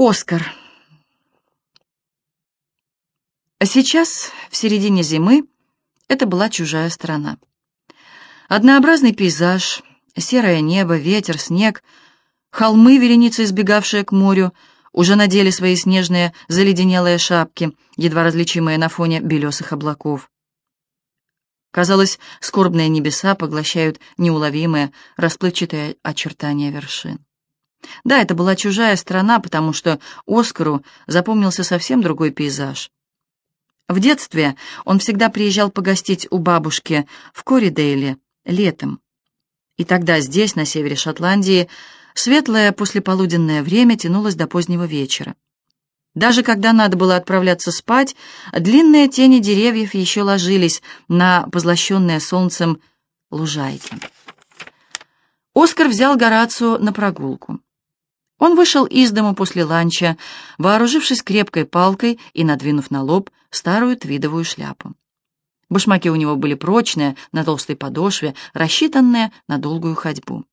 Оскар. А сейчас, в середине зимы, это была чужая страна. Однообразный пейзаж, серое небо, ветер, снег, холмы, вереницы, избегавшие к морю, уже надели свои снежные заледенелые шапки, едва различимые на фоне белесых облаков. Казалось, скорбные небеса поглощают неуловимые, расплывчатые очертания вершин. Да, это была чужая страна, потому что Оскару запомнился совсем другой пейзаж. В детстве он всегда приезжал погостить у бабушки в Коридейле летом. И тогда здесь, на севере Шотландии, светлое послеполуденное время тянулось до позднего вечера. Даже когда надо было отправляться спать, длинные тени деревьев еще ложились на позлощенные солнцем лужайки. Оскар взял Горацио на прогулку. Он вышел из дома после ланча, вооружившись крепкой палкой и надвинув на лоб старую твидовую шляпу. Башмаки у него были прочные, на толстой подошве, рассчитанные на долгую ходьбу.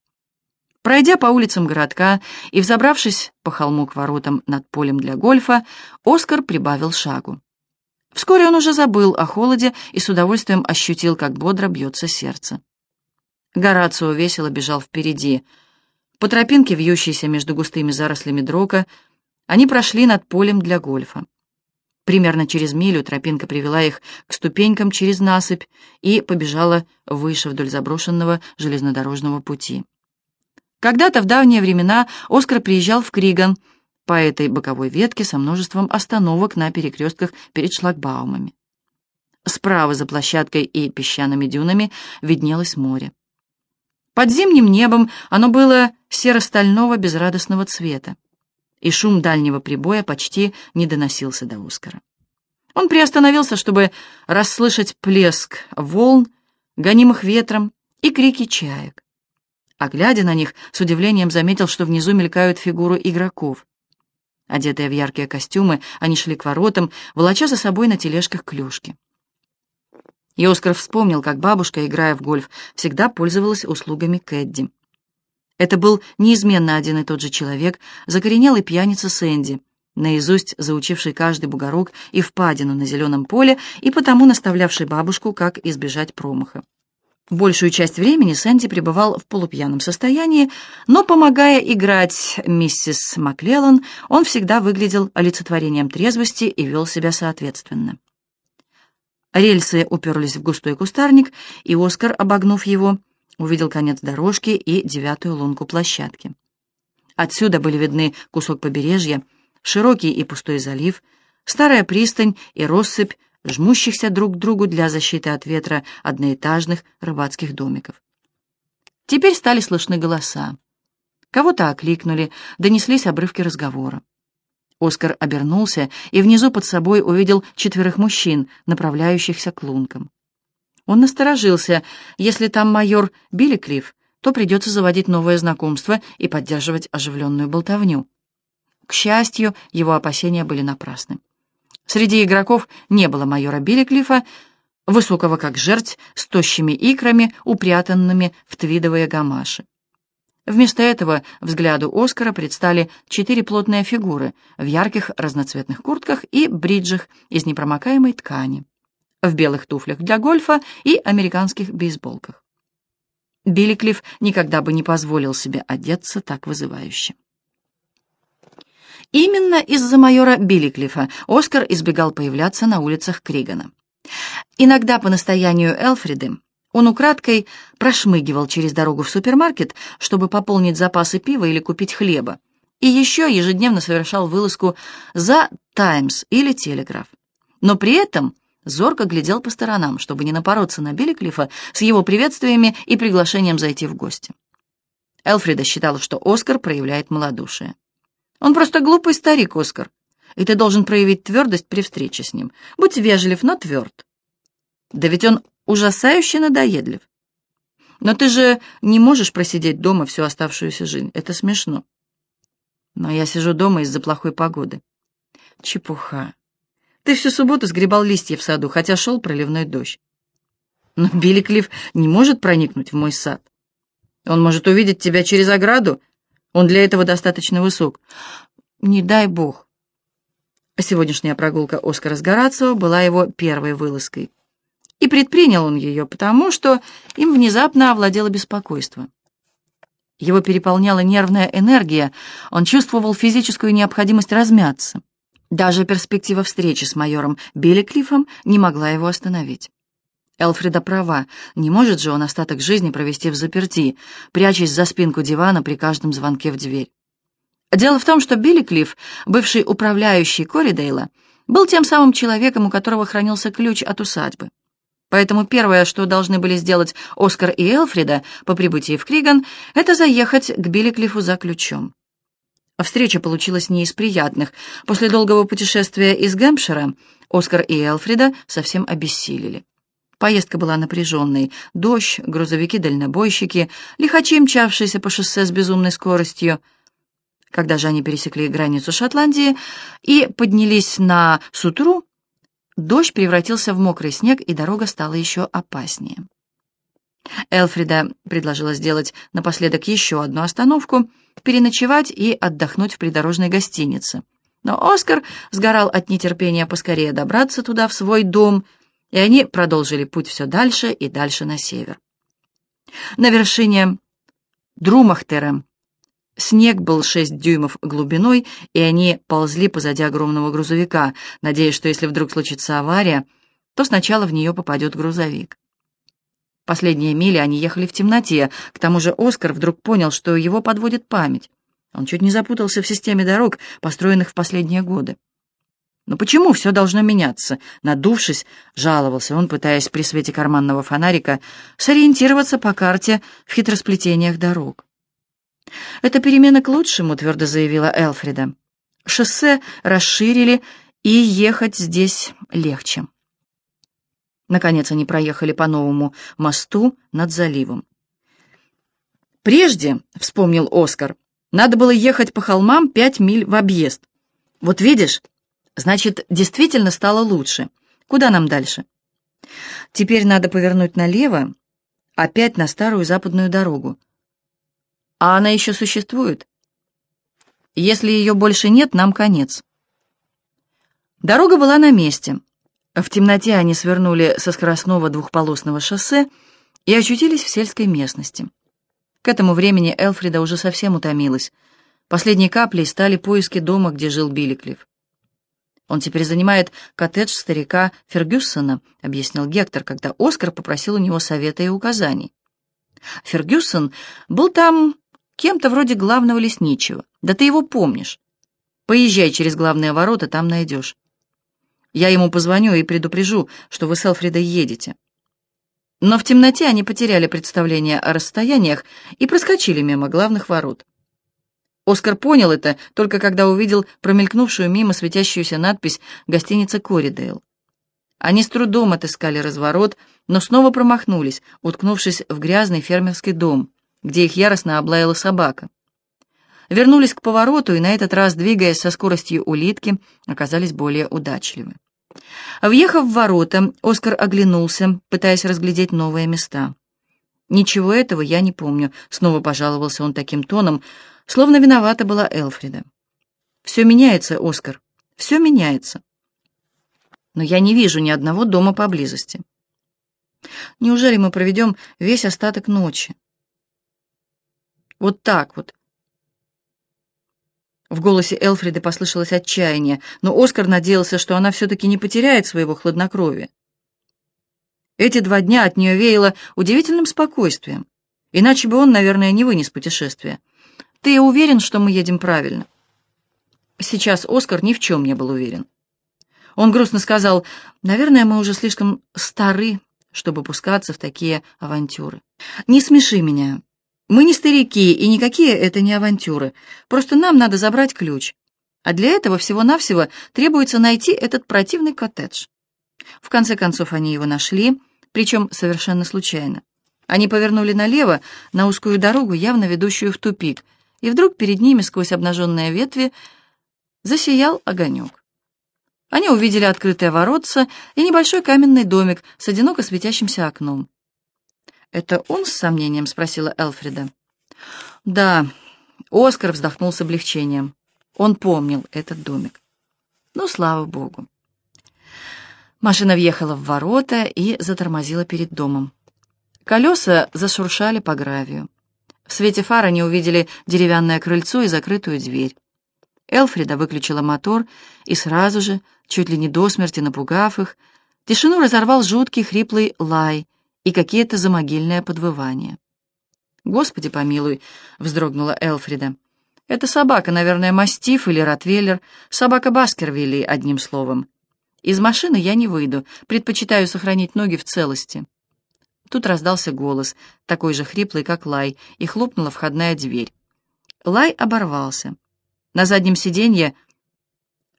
Пройдя по улицам городка и взобравшись по холму к воротам над полем для гольфа, Оскар прибавил шагу. Вскоре он уже забыл о холоде и с удовольствием ощутил, как бодро бьется сердце. Горацио весело бежал впереди — по тропинке, вьющейся между густыми зарослями дрока, они прошли над полем для гольфа. Примерно через милю тропинка привела их к ступенькам через насыпь и побежала выше вдоль заброшенного железнодорожного пути. Когда-то в давние времена Оскар приезжал в Криган по этой боковой ветке со множеством остановок на перекрестках перед шлагбаумами. Справа за площадкой и песчаными дюнами виднелось море. Под зимним небом оно было серо-стального безрадостного цвета, и шум дальнего прибоя почти не доносился до Оскара. Он приостановился, чтобы расслышать плеск волн, гонимых ветром, и крики чаек. А глядя на них, с удивлением заметил, что внизу мелькают фигуры игроков. Одетые в яркие костюмы, они шли к воротам, волоча за собой на тележках клюшки. И Оскар вспомнил, как бабушка, играя в гольф, всегда пользовалась услугами Кэдди. Это был неизменно один и тот же человек, закоренелый пьяница Сэнди, наизусть заучивший каждый бугорок и впадину на зеленом поле и потому наставлявший бабушку, как избежать промаха. Большую часть времени Сэнди пребывал в полупьяном состоянии, но, помогая играть миссис Маклеллан, он всегда выглядел олицетворением трезвости и вел себя соответственно. Рельсы уперлись в густой кустарник, и Оскар, обогнув его, увидел конец дорожки и девятую лунку площадки. Отсюда были видны кусок побережья, широкий и пустой залив, старая пристань и россыпь жмущихся друг к другу для защиты от ветра одноэтажных рыбацких домиков. Теперь стали слышны голоса. Кого-то окликнули, донеслись обрывки разговора. Оскар обернулся и внизу под собой увидел четверых мужчин, направляющихся к лункам. Он насторожился. Если там майор Билликлифф, то придется заводить новое знакомство и поддерживать оживленную болтовню. К счастью, его опасения были напрасны. Среди игроков не было майора Билликлифа, высокого как жерть, с тощими икрами, упрятанными в твидовые гамаши. Вместо этого взгляду Оскара предстали четыре плотные фигуры в ярких разноцветных куртках и бриджах из непромокаемой ткани, в белых туфлях для гольфа и американских бейсболках. Билликлифф никогда бы не позволил себе одеться так вызывающе. Именно из-за майора Билликлифа Оскар избегал появляться на улицах Кригана. Иногда по настоянию Элфриды он украдкой прошмыгивал через дорогу в супермаркет, чтобы пополнить запасы пива или купить хлеба, и еще ежедневно совершал вылазку за «Таймс» или «Телеграф». Но при этом зорко глядел по сторонам, чтобы не напороться на Билликлифа с его приветствиями и приглашением зайти в гости. Элфрида считала, что Оскар проявляет малодушие. «Он просто глупый старик, Оскар, и ты должен проявить твердость при встрече с ним. Будь вежлив, но тверд». «Да ведь он ужасающе надоедлив. Но ты же не можешь просидеть дома всю оставшуюся жизнь. Это смешно. Но я сижу дома из-за плохой погоды. Чепуха. Ты всю субботу сгребал листья в саду, хотя шел проливной дождь. Но Билли Клифф не может проникнуть в мой сад. Он может увидеть тебя через ограду. Он для этого достаточно высок. Не дай бог. Сегодняшняя прогулка Оскара с Горацио была его первой вылазкой. И предпринял он ее потому, что им внезапно овладело беспокойство. Его переполняла нервная энергия, он чувствовал физическую необходимость размяться. Даже перспектива встречи с майором Билли Клиффом не могла его остановить. Элфрида права, не может же он остаток жизни провести в заперти, прячась за спинку дивана при каждом звонке в дверь. Дело в том, что Билли Клифф, бывший управляющий Коридейла, был тем самым человеком, у которого хранился ключ от усадьбы. Поэтому первое, что должны были сделать Оскар и Элфрида по прибытии в Криган, это заехать к Билли Клиффу за ключом. Встреча получилась не из приятных. После долгого путешествия из Гэмпшира Оскар и Элфрида совсем обессилели. Поездка была напряженной. Дождь, грузовики-дальнобойщики, лихачи, мчавшиеся по шоссе с безумной скоростью. Когда же они пересекли границу Шотландии и поднялись на Сутру, дождь превратился в мокрый снег, и дорога стала еще опаснее. Элфрида предложила сделать напоследок еще одну остановку, переночевать и отдохнуть в придорожной гостинице. Но Оскар сгорал от нетерпения поскорее добраться туда, в свой дом, и они продолжили путь все дальше и дальше на север. На вершине Друмахтера снег был шесть дюймов глубиной, и они ползли позади огромного грузовика, надеясь, что если вдруг случится авария, то сначала в нее попадет грузовик. Последние мили они ехали в темноте, к тому же Оскар вдруг понял, что его подводит память. Он чуть не запутался в системе дорог, построенных в последние годы. Но почему все должно меняться? Надувшись, жаловался он, пытаясь при свете карманного фонарика сориентироваться по карте в хитросплетениях дорог. «Это перемена к лучшему», — твердо заявила Элфрида. «Шоссе расширили, и ехать здесь легче». Наконец они проехали по новому мосту над заливом. «Прежде», — вспомнил Оскар, — «надо было ехать по холмам пять миль в объезд. Вот видишь, Значит, действительно стало лучше. Куда нам дальше? Теперь надо повернуть налево, опять на старую западную дорогу. А она еще существует? Если ее больше нет, нам конец. Дорога была на месте. В темноте они свернули со скоростного двухполосного шоссе и очутились в сельской местности. К этому времени Элфрида уже совсем утомилась. Последней каплей стали поиски дома, где жил Билликлифф. Он теперь занимает коттедж старика Фергюссона, объяснил Гектор, когда Оскар попросил у него совета и указаний. Фергюсон был там кем-то вроде главного лесничего. Да ты его помнишь. Поезжай через главные ворота, там найдешь. Я ему позвоню и предупрежу, что вы с Элфридой едете. Но в темноте они потеряли представление о расстояниях и проскочили мимо главных ворот. Оскар понял это только когда увидел промелькнувшую мимо светящуюся надпись «Гостиница Коридейл». Они с трудом отыскали разворот, но снова промахнулись, уткнувшись в грязный фермерский дом, где их яростно облаяла собака. Вернулись к повороту и на этот раз, двигаясь со скоростью улитки, оказались более удачливы. Въехав в ворота, Оскар оглянулся, пытаясь разглядеть новые места. «Ничего этого я не помню», — снова пожаловался он таким тоном, — Словно виновата была Элфрида. «Все меняется, Оскар, все меняется. Но я не вижу ни одного дома поблизости. Неужели мы проведем весь остаток ночи? Вот так вот». В голосе Элфриды послышалось отчаяние, но Оскар надеялся, что она все-таки не потеряет своего хладнокровия. Эти два дня от нее веяло удивительным спокойствием, иначе бы он, наверное, не вынес путешествия. Ты уверен, что мы едем правильно?» Сейчас Оскар ни в чем не был уверен. Он грустно сказал, «Наверное, мы уже слишком стары, чтобы пускаться в такие авантюры. Не смеши меня. Мы не старики, и никакие это не авантюры. Просто нам надо забрать ключ. А для этого всего-навсего требуется найти этот противный коттедж». В конце концов, они его нашли, причем совершенно случайно. Они повернули налево, на узкую дорогу, явно ведущую в тупик — и вдруг перед ними сквозь обнаженные ветви засиял огонек. Они увидели открытые воротца и небольшой каменный домик с одиноко светящимся окном. «Это он с сомнением?» — спросила Элфрида. «Да». Оскар вздохнул с облегчением. Он помнил этот домик. Ну, слава богу. Машина въехала в ворота и затормозила перед домом. Колеса зашуршали по гравию. В свете фар они увидели деревянное крыльцо и закрытую дверь. Элфрида выключила мотор и сразу же, чуть ли не до смерти напугав их, тишину разорвал жуткий хриплый лай и какие-то замогильные подвывания. «Господи помилуй!» — вздрогнула Элфрида. «Это собака, наверное, мастиф или ротвейлер, собака Баскервилли, одним словом. Из машины я не выйду, предпочитаю сохранить ноги в целости». Тут раздался голос, такой же хриплый, как лай, и хлопнула входная дверь. Лай оборвался. На заднем сиденье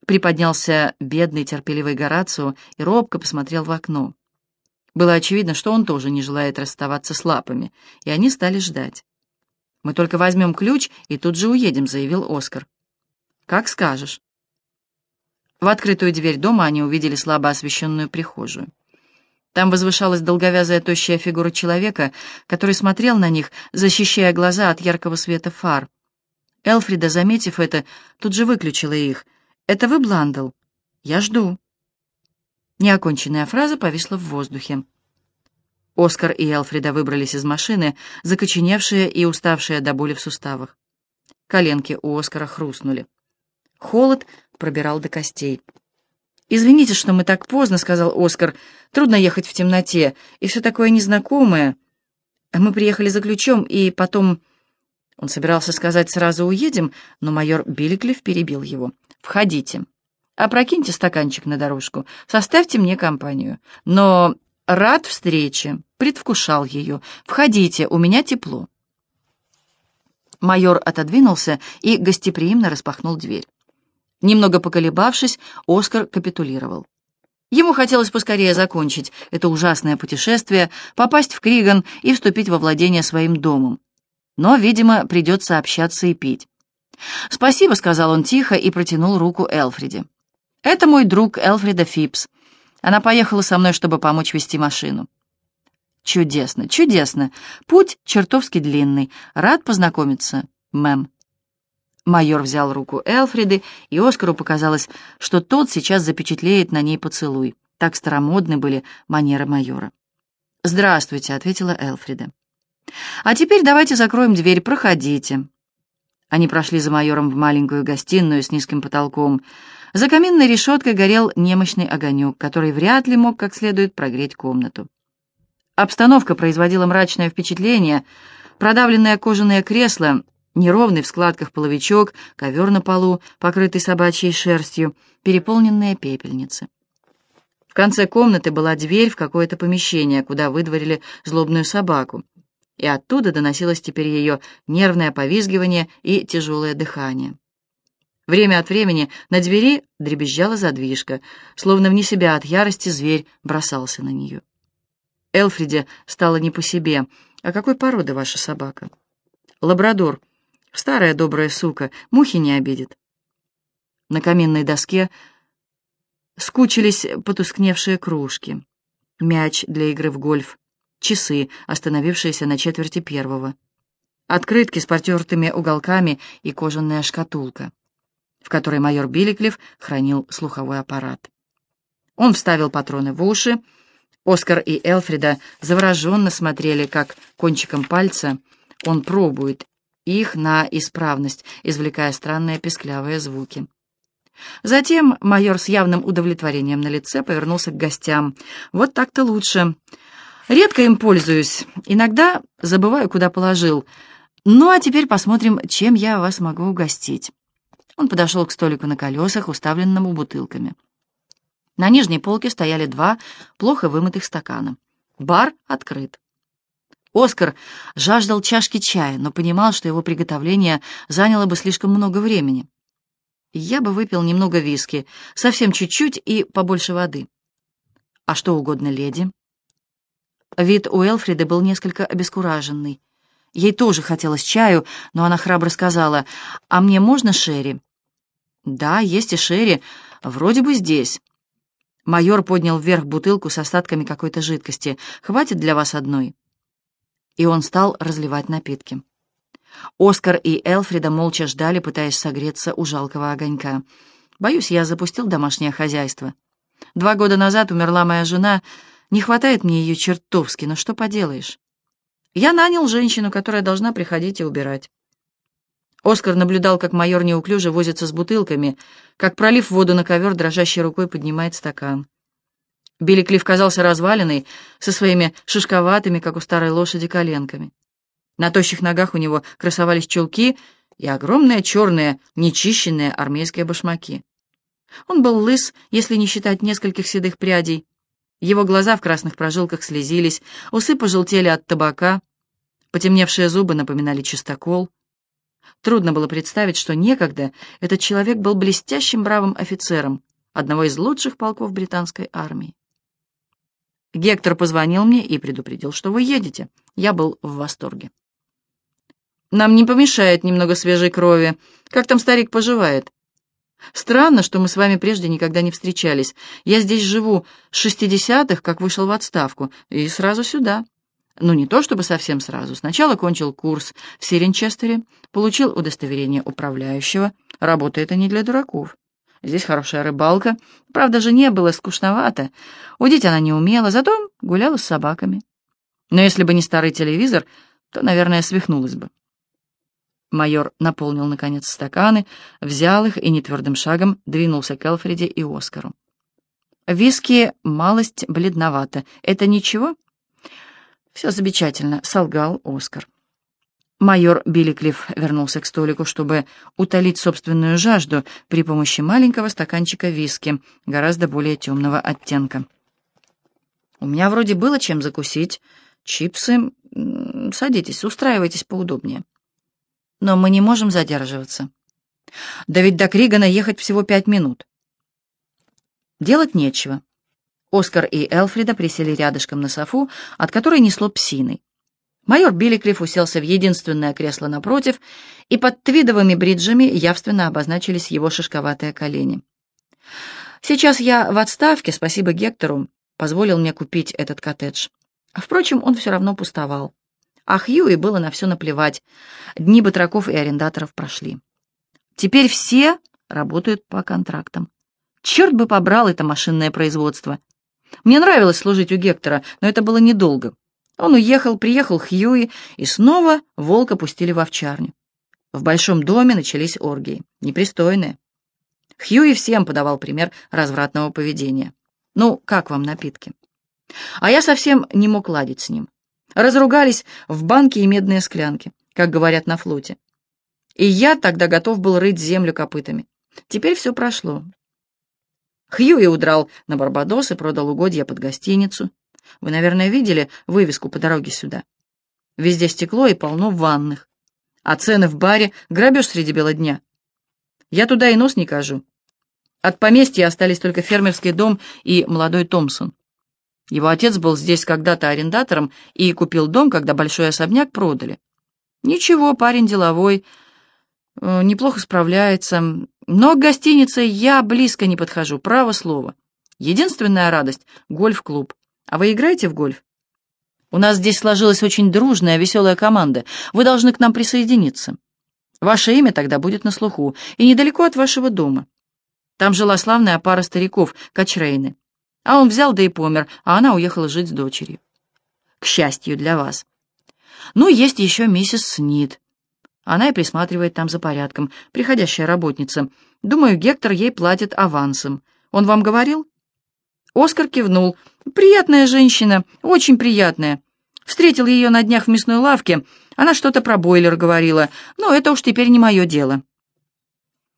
приподнялся бедный терпеливый Горацио и робко посмотрел в окно. Было очевидно, что он тоже не желает расставаться с лапами, и они стали ждать. «Мы только возьмем ключ и тут же уедем», — заявил Оскар. «Как скажешь». В открытую дверь дома они увидели слабо освещенную прихожую. Там возвышалась долговязая тощая фигура человека, который смотрел на них, защищая глаза от яркого света фар. Элфрида, заметив это, тут же выключила их. «Это вы, Бландл?» «Я жду». Неоконченная фраза повисла в воздухе. Оскар и Элфрида выбрались из машины, закоченевшие и уставшие до боли в суставах. Коленки у Оскара хрустнули. Холод пробирал до костей. «Извините, что мы так поздно», — сказал Оскар. «Трудно ехать в темноте, и все такое незнакомое. Мы приехали за ключом, и потом...» Он собирался сказать «сразу уедем», но майор Биликлев перебил его. «Входите». Опрокиньте стаканчик на дорожку, составьте мне компанию. Но рад встрече, предвкушал ее. Входите, у меня тепло. Майор отодвинулся и гостеприимно распахнул дверь. Немного поколебавшись, Оскар капитулировал. Ему хотелось поскорее закончить это ужасное путешествие, попасть в Криган и вступить во владение своим домом. Но, видимо, придется общаться и пить. «Спасибо», — сказал он тихо и протянул руку Элфриде. Это мой друг Элфрида Фипс. Она поехала со мной, чтобы помочь вести машину. Чудесно, чудесно. Путь чертовски длинный. Рад познакомиться, мэм. Майор взял руку Элфриды, и Оскару показалось, что тот сейчас запечатлеет на ней поцелуй. Так старомодны были манеры майора. «Здравствуйте», — ответила Элфрида. «А теперь давайте закроем дверь, проходите». Они прошли за майором в маленькую гостиную с низким потолком. За каминной решеткой горел немощный огонек, который вряд ли мог как следует прогреть комнату. Обстановка производила мрачное впечатление. Продавленное кожаное кресло, неровный в складках половичок, ковер на полу, покрытый собачьей шерстью, переполненные пепельницы. В конце комнаты была дверь в какое-то помещение, куда выдворили злобную собаку, и оттуда доносилось теперь ее нервное повизгивание и тяжелое дыхание. Время от времени на двери дребезжала задвижка, словно вне себя от ярости зверь бросался на нее. Элфриде стало не по себе. «А какой породы ваша собака?» «Лабрадор. Старая добрая сука, мухи не обидит». На каминной доске скучились потускневшие кружки, мяч для игры в гольф, часы, остановившиеся на четверти первого, открытки с потертыми уголками и кожаная шкатулка в которой майор Биликлев хранил слуховой аппарат. Он вставил патроны в уши. Оскар и Элфрида завороженно смотрели, как кончиком пальца он пробует их на исправность, извлекая странные песклявые звуки. Затем майор с явным удовлетворением на лице повернулся к гостям. «Вот так-то лучше. Редко им пользуюсь. Иногда забываю, куда положил. Ну, а теперь посмотрим, чем я вас могу угостить». Он подошел к столику на колесах, уставленному бутылками. На нижней полке стояли два плохо вымытых стакана. Бар открыт. Оскар жаждал чашки чая, но понимал, что его приготовление заняло бы слишком много времени. Я бы выпил немного виски, совсем чуть-чуть и побольше воды. А что угодно леди. Вид у Элфриды был несколько обескураженный. Ей тоже хотелось чаю, но она храбро сказала, «А мне можно Шерри?» «Да, есть и Шерри. Вроде бы здесь». Майор поднял вверх бутылку с остатками какой-то жидкости. «Хватит для вас одной?» И он стал разливать напитки. Оскар и Элфрида молча ждали, пытаясь согреться у жалкого огонька. Боюсь, я запустил домашнее хозяйство. Два года назад умерла моя жена, не хватает мне ее чертовски, но что поделаешь? Я нанял женщину, которая должна приходить и убирать. Оскар наблюдал, как майор неуклюже возится с бутылками, как, пролив воду на ковер, дрожащей рукой поднимает стакан. Билли Клифф казался разваленный, со своими шишковатыми, как у старой лошади, коленками. На тощих ногах у него красовались чулки и огромные черные, нечищенные армейские башмаки. Он был лыс, если не считать нескольких седых прядей. Его глаза в красных прожилках слезились, усы пожелтели от табака, потемневшие зубы напоминали чистокол. Трудно было представить, что некогда этот человек был блестящим бравым офицером одного из лучших полков британской армии. Гектор позвонил мне и предупредил, что вы едете. Я был в восторге. Нам не помешает немного свежей крови. Как там старик поживает? Странно, что мы с вами прежде никогда не встречались. Я здесь живу с шестидесятых, как вышел в отставку, и сразу сюда. Ну, не то чтобы совсем сразу. Сначала кончил курс в Сиренчестере, получил удостоверение управляющего. Работа это не для дураков. Здесь хорошая рыбалка. Правда, жене было скучновато. Удить она не умела, зато гуляла с собаками. Но если бы не старый телевизор, то, наверное, свихнулась бы. Майор наполнил, наконец, стаканы, взял их и нетвердым шагом двинулся к Элфреде и Оскару. «Виски малость бледновато. Это ничего?» «Все замечательно», — солгал Оскар. Майор Билликлифф вернулся к столику, чтобы утолить собственную жажду при помощи маленького стаканчика виски, гораздо более темного оттенка. «У меня вроде было чем закусить. Чипсы. Садитесь, устраивайтесь поудобнее». «Но мы не можем задерживаться». «Да ведь до Кригана ехать всего пять минут». Делать нечего. Оскар и Элфрида присели рядышком на софу, от которой несло псиной. Майор Билликлифф уселся в единственное кресло напротив, и под твидовыми бриджами явственно обозначились его шишковатые колени. «Сейчас я в отставке, спасибо Гектору, позволил мне купить этот коттедж. Впрочем, он все равно пустовал. А Хьюи было на все наплевать. Дни батраков и арендаторов прошли. Теперь все работают по контрактам. Черт бы побрал это машинное производство. Мне нравилось служить у Гектора, но это было недолго. Он уехал, приехал Хьюи, и снова волка пустили в овчарню. В большом доме начались оргии, непристойные. Хьюи всем подавал пример развратного поведения. «Ну, как вам напитки?» А я совсем не мог ладить с ним. Разругались в банке и медные склянки, как говорят на флоте. И я тогда готов был рыть землю копытами. Теперь все прошло. Хьюи удрал на Барбадос и продал угодья под гостиницу. Вы, наверное, видели вывеску по дороге сюда. Везде стекло и полно ванных. А цены в баре — грабеж среди бела дня. Я туда и нос не кажу. От поместья остались только фермерский дом и молодой Томпсон. Его отец был здесь когда-то арендатором и купил дом, когда большой особняк продали. Ничего, парень деловой, э, неплохо справляется, но к гостинице я близко не подхожу, право слово. Единственная радость — гольф-клуб. А вы играете в гольф? У нас здесь сложилась очень дружная, веселая команда. Вы должны к нам присоединиться. Ваше имя тогда будет на слуху, и недалеко от вашего дома. Там жила славная пара стариков, Качрейны. А он взял да и помер, а она уехала жить с дочерью. К счастью для вас. Ну, есть еще миссис Снит. Она и присматривает там за порядком, приходящая работница. Думаю, Гектор ей платит авансом. Он вам говорил? Оскар кивнул. «Приятная женщина, очень приятная. Встретил ее на днях в мясной лавке. Она что-то про бойлер говорила, но это уж теперь не мое дело».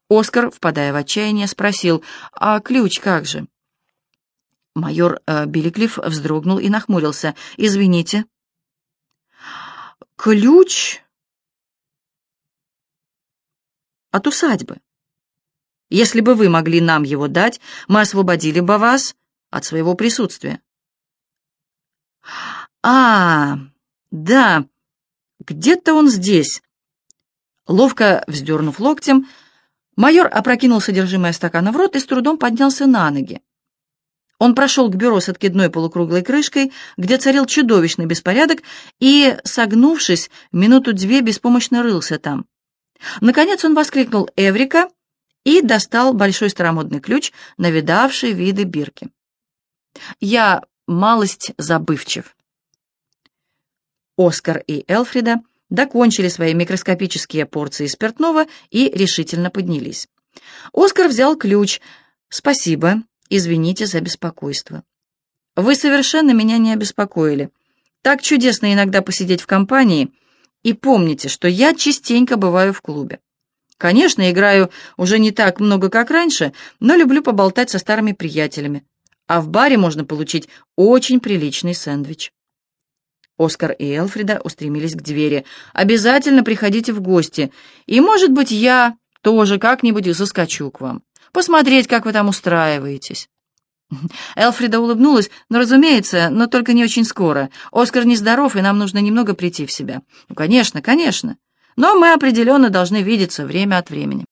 Оскар, впадая в отчаяние, спросил, «А ключ как же?» Майор э, Билликлифф вздрогнул и нахмурился. «Извините». «Ключ?» «От усадьбы. Если бы вы могли нам его дать, мы освободили бы вас от своего присутствия. «А, да, где-то он здесь». Ловко вздернув локтем, майор опрокинул содержимое стакана в рот и с трудом поднялся на ноги. Он прошел к бюро с откидной полукруглой крышкой, где царил чудовищный беспорядок, и, согнувшись, минуту-две беспомощно рылся там. Наконец он воскликнул «Эврика!» и достал большой старомодный ключ, навидавший виды бирки. «Я малость забывчив». Оскар и Элфрида докончили свои микроскопические порции спиртного и решительно поднялись. Оскар взял ключ. «Спасибо. Извините за беспокойство». «Вы совершенно меня не обеспокоили. Так чудесно иногда посидеть в компании. И помните, что я частенько бываю в клубе. Конечно, играю уже не так много, как раньше, но люблю поболтать со старыми приятелями. А в баре можно получить очень приличный сэндвич». Оскар и Элфрида устремились к двери. «Обязательно приходите в гости, и, может быть, я тоже как-нибудь заскочу к вам. Посмотреть, как вы там устраиваетесь». Элфрида улыбнулась, но, разумеется, но только не очень скоро. Оскар нездоров, и нам нужно немного прийти в себя. Ну, конечно, конечно. Но мы определенно должны видеться время от времени.